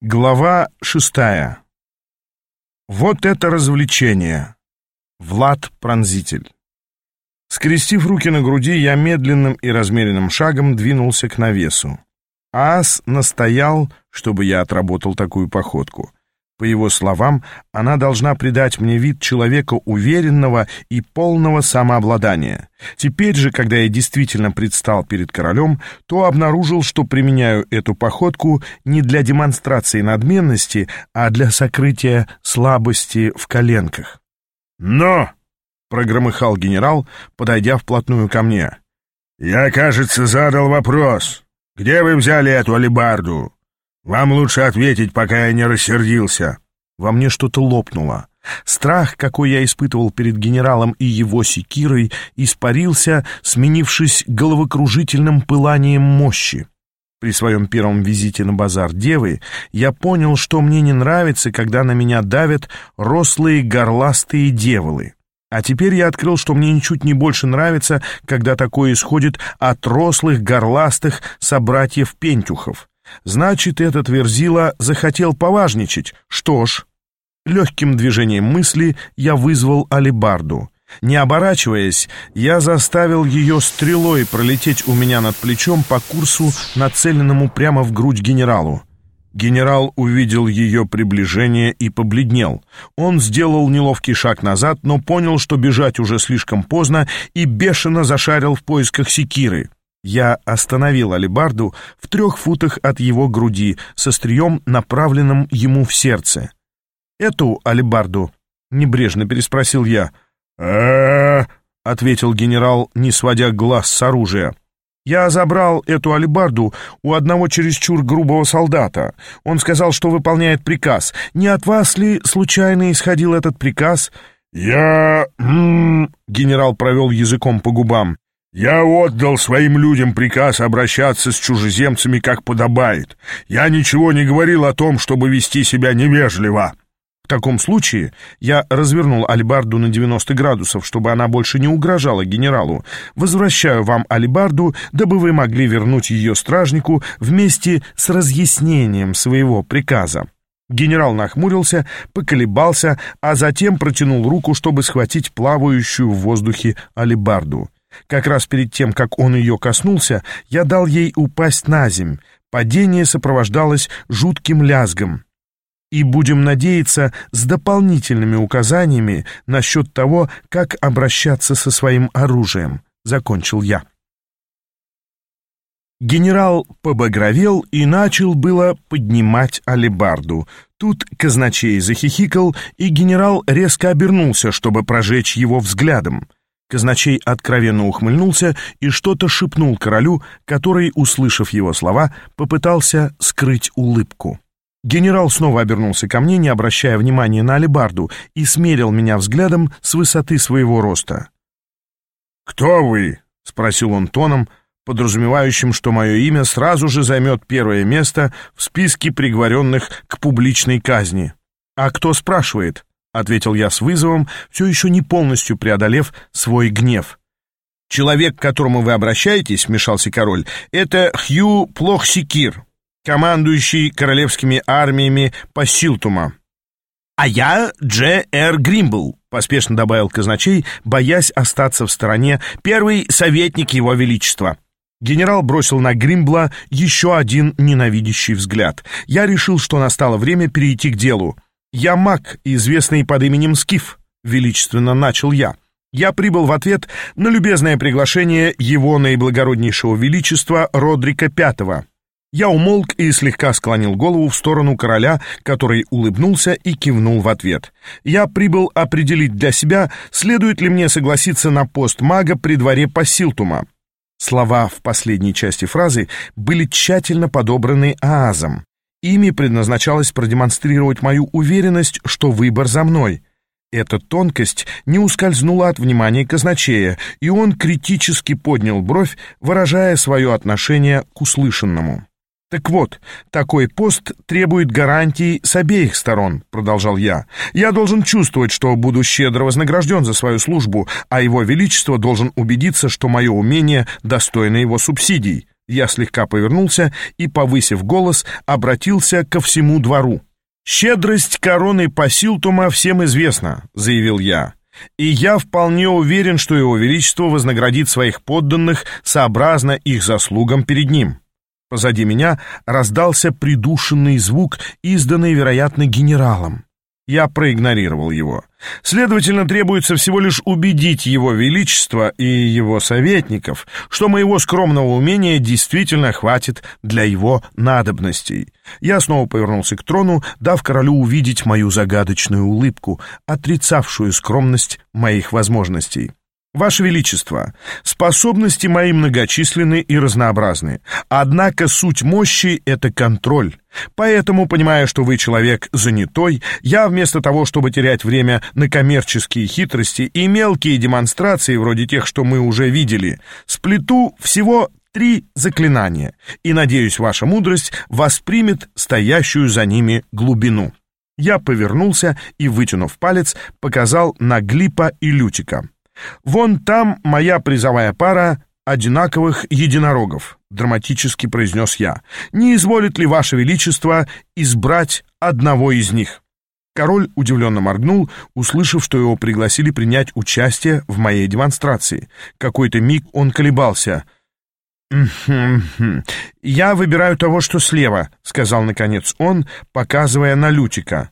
Глава шестая. Вот это развлечение. Влад Пронзитель. Скрестив руки на груди, я медленным и размеренным шагом двинулся к навесу. Ас настоял, чтобы я отработал такую походку. По его словам, она должна придать мне вид человека уверенного и полного самообладания. Теперь же, когда я действительно предстал перед королем, то обнаружил, что применяю эту походку не для демонстрации надменности, а для сокрытия слабости в коленках. «Но!» — прогромыхал генерал, подойдя вплотную ко мне. «Я, кажется, задал вопрос. Где вы взяли эту алебарду?» «Вам лучше ответить, пока я не рассердился». Во мне что-то лопнуло. Страх, какой я испытывал перед генералом и его секирой, испарился, сменившись головокружительным пыланием мощи. При своем первом визите на базар Девы я понял, что мне не нравится, когда на меня давят рослые горластые деволы. А теперь я открыл, что мне ничуть не больше нравится, когда такое исходит от рослых горластых собратьев Пентюхов. Значит, этот Верзила захотел поважничать. Что ж, легким движением мысли я вызвал алибарду. Не оборачиваясь, я заставил ее стрелой пролететь у меня над плечом по курсу, нацеленному прямо в грудь генералу. Генерал увидел ее приближение и побледнел. Он сделал неловкий шаг назад, но понял, что бежать уже слишком поздно, и бешено зашарил в поисках секиры. Я остановил алебарду в трех футах от его груди, со стрием, направленным ему в сердце. «Эту алебарду?» — небрежно переспросил я. э ответил генерал, не сводя глаз с оружия. «Я забрал эту алебарду у одного чересчур грубого солдата. Он сказал, что выполняет приказ. Не от вас ли случайно исходил этот приказ?» «Я...» Генерал провел языком по губам. «Я отдал своим людям приказ обращаться с чужеземцами как подобает. Я ничего не говорил о том, чтобы вести себя невежливо». В таком случае я развернул алибарду на 90 градусов, чтобы она больше не угрожала генералу. Возвращаю вам алибарду, дабы вы могли вернуть ее стражнику вместе с разъяснением своего приказа. Генерал нахмурился, поколебался, а затем протянул руку, чтобы схватить плавающую в воздухе алибарду. Как раз перед тем, как он ее коснулся, я дал ей упасть на земь. Падение сопровождалось жутким лязгом. И будем надеяться с дополнительными указаниями насчет того, как обращаться со своим оружием, закончил я. Генерал побагровел и начал было поднимать алебарду. Тут казначей захихикал, и генерал резко обернулся, чтобы прожечь его взглядом. Казначей откровенно ухмыльнулся и что-то шепнул королю, который, услышав его слова, попытался скрыть улыбку. Генерал снова обернулся ко мне, не обращая внимания на алебарду, и смерил меня взглядом с высоты своего роста. «Кто вы?» — спросил он тоном, подразумевающим, что мое имя сразу же займет первое место в списке приговоренных к публичной казни. «А кто спрашивает?» — ответил я с вызовом, все еще не полностью преодолев свой гнев. «Человек, к которому вы обращаетесь, — вмешался король, — это Хью Плохсикир, командующий королевскими армиями Пассилтума». «А я Дж. Р. Гримбл», — поспешно добавил казначей, боясь остаться в стороне, первый советник его величества. Генерал бросил на Гримбла еще один ненавидящий взгляд. Я решил, что настало время перейти к делу. «Я маг, известный под именем Скиф», — величественно начал я. Я прибыл в ответ на любезное приглашение его наиблагороднейшего величества Родрика Пятого. Я умолк и слегка склонил голову в сторону короля, который улыбнулся и кивнул в ответ. Я прибыл определить для себя, следует ли мне согласиться на пост мага при дворе Пассилтума. Слова в последней части фразы были тщательно подобраны Аазом. Ими предназначалось продемонстрировать мою уверенность, что выбор за мной. Эта тонкость не ускользнула от внимания казначея, и он критически поднял бровь, выражая свое отношение к услышанному. «Так вот, такой пост требует гарантий с обеих сторон», — продолжал я. «Я должен чувствовать, что буду щедро вознагражден за свою службу, а его величество должен убедиться, что мое умение достойно его субсидий. Я слегка повернулся и, повысив голос, обратился ко всему двору. «Щедрость короны Пасилтума всем известна», — заявил я. «И я вполне уверен, что его величество вознаградит своих подданных сообразно их заслугам перед ним». Позади меня раздался придушенный звук, изданный, вероятно, генералом. Я проигнорировал его. Следовательно, требуется всего лишь убедить его величество и его советников, что моего скромного умения действительно хватит для его надобностей. Я снова повернулся к трону, дав королю увидеть мою загадочную улыбку, отрицавшую скромность моих возможностей. Ваше Величество, способности мои многочисленны и разнообразны, однако суть мощи — это контроль. Поэтому, понимая, что вы человек занятой, я вместо того, чтобы терять время на коммерческие хитрости и мелкие демонстрации, вроде тех, что мы уже видели, сплету всего три заклинания, и, надеюсь, ваша мудрость воспримет стоящую за ними глубину. Я повернулся и, вытянув палец, показал на Глипа и Лютика. «Вон там моя призовая пара одинаковых единорогов», — драматически произнес я. «Не изволит ли Ваше Величество избрать одного из них?» Король удивленно моргнул, услышав, что его пригласили принять участие в моей демонстрации. Какой-то миг он колебался. «Я выбираю того, что слева», — сказал наконец он, показывая на Лютика.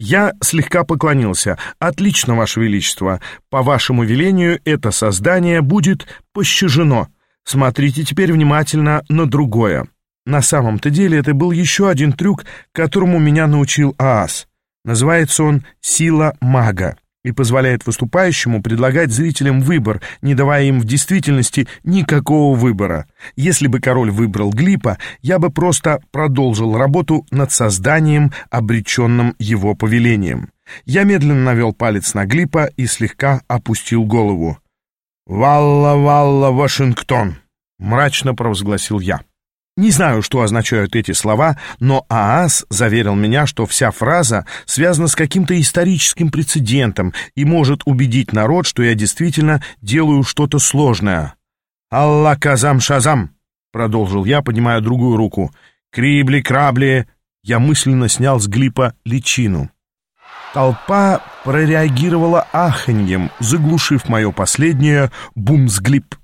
Я слегка поклонился. «Отлично, Ваше Величество. По вашему велению это создание будет пощажено. Смотрите теперь внимательно на другое». На самом-то деле это был еще один трюк, которому меня научил Аас. Называется он «Сила мага» и позволяет выступающему предлагать зрителям выбор, не давая им в действительности никакого выбора. Если бы король выбрал Глипа, я бы просто продолжил работу над созданием, обреченным его повелением. Я медленно навел палец на Глипа и слегка опустил голову. «Валла-валла, Вашингтон!» — мрачно провозгласил я. Не знаю, что означают эти слова, но ААС заверил меня, что вся фраза связана с каким-то историческим прецедентом и может убедить народ, что я действительно делаю что-то сложное. «Алла казам шазам!» — продолжил я, поднимая другую руку. «Крибли-крабли!» Я мысленно снял с глипа личину. Толпа прореагировала аханьем, заглушив мое последнее «бумсглип».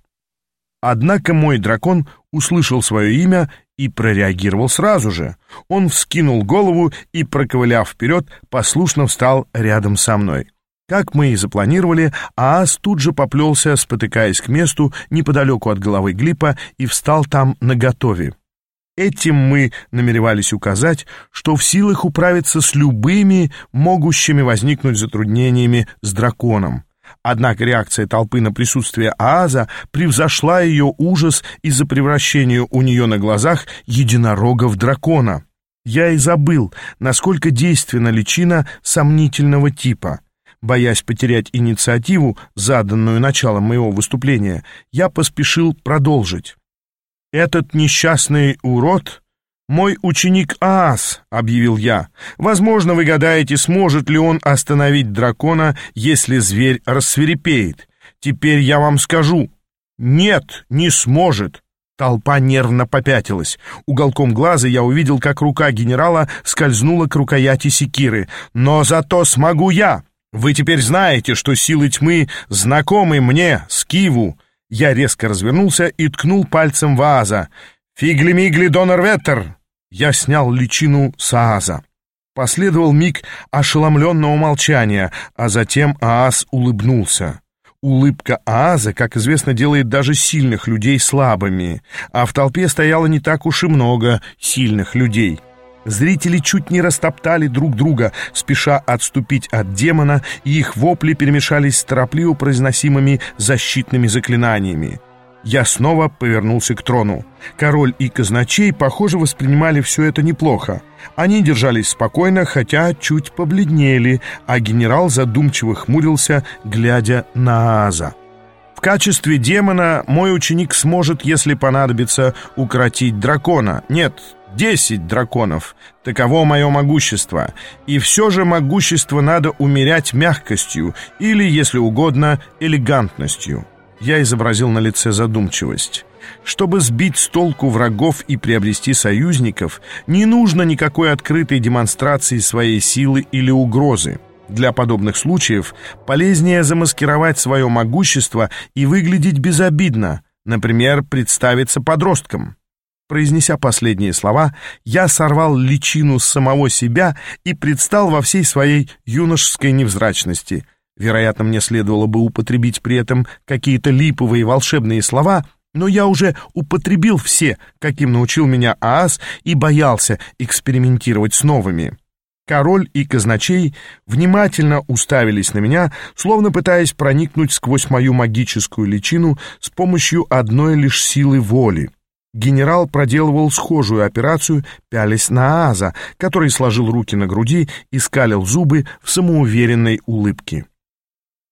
Однако мой дракон услышал свое имя и прореагировал сразу же. Он вскинул голову и, проковыляв вперед, послушно встал рядом со мной. Как мы и запланировали, Аас тут же поплелся, спотыкаясь к месту неподалеку от головы Глипа и встал там наготове. Этим мы намеревались указать, что в силах управиться с любыми могущими возникнуть затруднениями с драконом. Однако реакция толпы на присутствие Ааза превзошла ее ужас из-за превращения у нее на глазах единорога в дракона. Я и забыл, насколько действенна личина сомнительного типа. Боясь потерять инициативу, заданную началом моего выступления, я поспешил продолжить. Этот несчастный урод «Мой ученик Аас», — объявил я. «Возможно, вы гадаете, сможет ли он остановить дракона, если зверь рассверепеет. Теперь я вам скажу. Нет, не сможет». Толпа нервно попятилась. Уголком глаза я увидел, как рука генерала скользнула к рукояти секиры. «Но зато смогу я! Вы теперь знаете, что силы тьмы знакомы мне, Скиву!» Я резко развернулся и ткнул пальцем в Ааза. «Фигли-мигли, донор-веттер!» Я снял личину Сааза. Последовал миг ошеломленного молчания, а затем Ааз улыбнулся. Улыбка Ааза, как известно, делает даже сильных людей слабыми, а в толпе стояло не так уж и много сильных людей. Зрители чуть не растоптали друг друга, спеша отступить от демона, и их вопли перемешались с торопливо произносимыми защитными заклинаниями. Я снова повернулся к трону. Король и казначей, похоже, воспринимали все это неплохо. Они держались спокойно, хотя чуть побледнели, а генерал задумчиво хмурился, глядя на Аза. В качестве демона мой ученик сможет, если понадобится, укротить дракона. Нет, десять драконов. Таково мое могущество. И все же могущество надо умерять мягкостью или, если угодно, элегантностью. Я изобразил на лице задумчивость. Чтобы сбить с толку врагов и приобрести союзников, не нужно никакой открытой демонстрации своей силы или угрозы. Для подобных случаев полезнее замаскировать свое могущество и выглядеть безобидно, например, представиться подростком. Произнеся последние слова, я сорвал личину с самого себя и предстал во всей своей юношеской невзрачности. Вероятно, мне следовало бы употребить при этом какие-то липовые волшебные слова, но я уже употребил все, каким научил меня Аас, и боялся экспериментировать с новыми. Король и казначей внимательно уставились на меня, словно пытаясь проникнуть сквозь мою магическую личину с помощью одной лишь силы воли. Генерал проделывал схожую операцию, пялись на Ааза, который сложил руки на груди и скалил зубы в самоуверенной улыбке.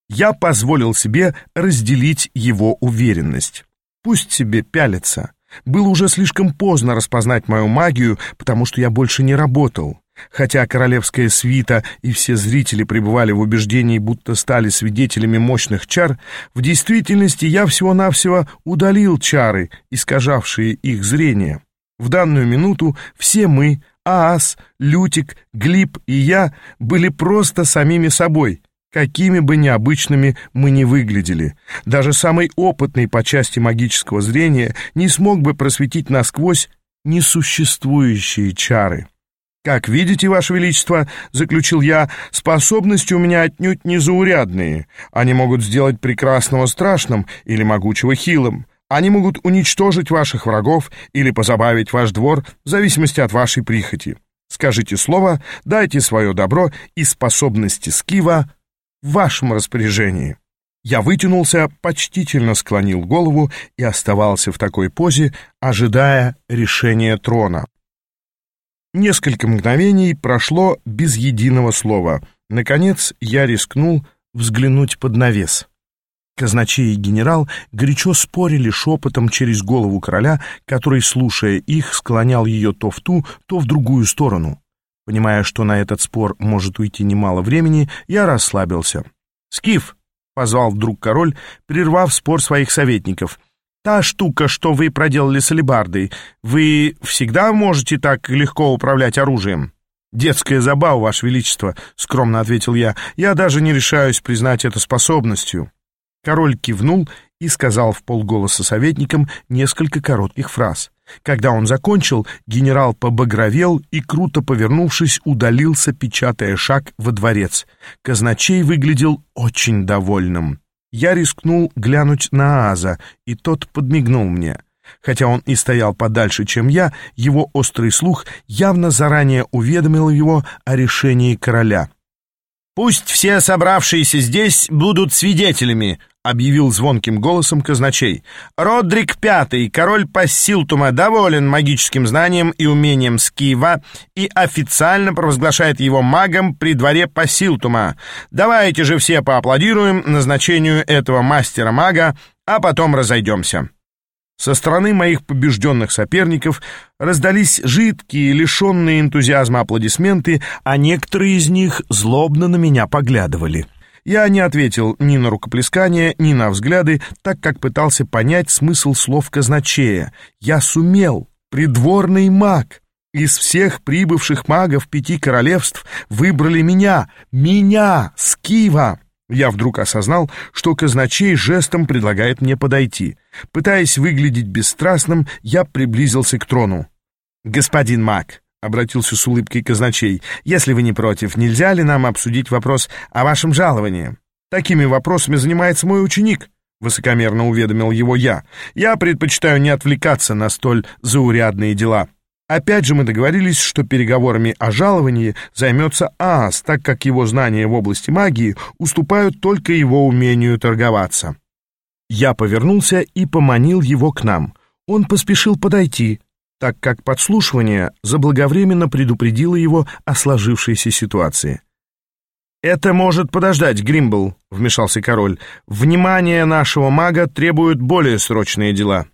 Я позволил себе разделить его уверенность. Пусть себе пялится. Было уже слишком поздно распознать мою магию, потому что я больше не работал. Хотя королевская свита и все зрители пребывали в убеждении, будто стали свидетелями мощных чар, в действительности я всего-навсего удалил чары, искажавшие их зрение. В данную минуту все мы, Аас, Лютик, Глиб и я, были просто самими собой, какими бы необычными мы ни выглядели. Даже самый опытный по части магического зрения не смог бы просветить насквозь несуществующие чары. «Как видите, Ваше Величество, — заключил я, — способности у меня отнюдь не заурядные. Они могут сделать прекрасного страшным или могучего хилым. Они могут уничтожить ваших врагов или позабавить ваш двор в зависимости от вашей прихоти. Скажите слово, дайте свое добро, и способности Скива в вашем распоряжении». Я вытянулся, почтительно склонил голову и оставался в такой позе, ожидая решения трона. Несколько мгновений прошло без единого слова. Наконец я рискнул взглянуть под навес. Казначей и генерал горячо спорили шепотом через голову короля, который, слушая их, склонял ее то в ту, то в другую сторону. Понимая, что на этот спор может уйти немало времени, я расслабился. «Скиф!» — позвал вдруг король, прервав спор своих советников — Та штука, что вы проделали с алебардой, вы всегда можете так легко управлять оружием?» «Детская забава, Ваше Величество», — скромно ответил я. «Я даже не решаюсь признать это способностью». Король кивнул и сказал в полголоса советникам несколько коротких фраз. Когда он закончил, генерал побагровел и, круто повернувшись, удалился, печатая шаг во дворец. Казначей выглядел очень довольным. Я рискнул глянуть на Аза, и тот подмигнул мне. Хотя он и стоял подальше, чем я, его острый слух явно заранее уведомил его о решении короля. «Пусть все собравшиеся здесь будут свидетелями», объявил звонким голосом казначей. «Родрик Пятый, король Пассилтума, доволен магическим знанием и умением Скива и официально провозглашает его магом при дворе Пассилтума. Давайте же все поаплодируем назначению этого мастера-мага, а потом разойдемся». Со стороны моих побежденных соперников раздались жидкие, лишенные энтузиазма аплодисменты, а некоторые из них злобно на меня поглядывали. Я не ответил ни на рукоплескание, ни на взгляды, так как пытался понять смысл слов казначея. Я сумел, придворный маг. Из всех прибывших магов пяти королевств выбрали меня, меня, Скива. Я вдруг осознал, что казначей жестом предлагает мне подойти. Пытаясь выглядеть бесстрастным, я приблизился к трону. «Господин маг», обратился с улыбкой казначей. «Если вы не против, нельзя ли нам обсудить вопрос о вашем жаловании? Такими вопросами занимается мой ученик». — высокомерно уведомил его я. «Я предпочитаю не отвлекаться на столь заурядные дела. Опять же мы договорились, что переговорами о жаловании займется Аас, так как его знания в области магии уступают только его умению торговаться». Я повернулся и поманил его к нам. Он поспешил подойти, так как подслушивание заблаговременно предупредило его о сложившейся ситуации. «Это может подождать, Гримбл», — вмешался король. «Внимание нашего мага требует более срочные дела».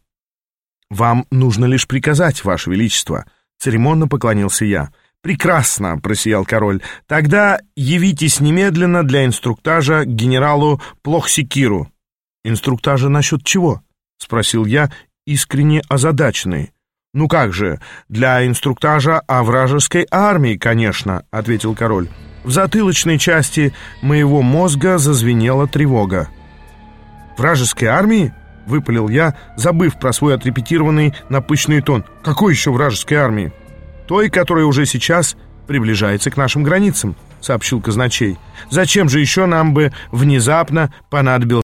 «Вам нужно лишь приказать, Ваше Величество», — церемонно поклонился я. «Прекрасно», — просиял король. «Тогда явитесь немедленно для инструктажа генералу Плохсикиру». «Инструктажа насчет чего?» — спросил я искренне озадаченный. «Ну как же, для инструктажа о вражеской армии, конечно», — ответил король. В затылочной части моего мозга зазвенела тревога. «Вражеской армии?» — выпалил я, забыв про свой отрепетированный напыщенный тон. «Какой еще вражеской армии?» «Той, которая уже сейчас приближается к нашим границам», — сообщил казначей. «Зачем же еще нам бы внезапно понадобилось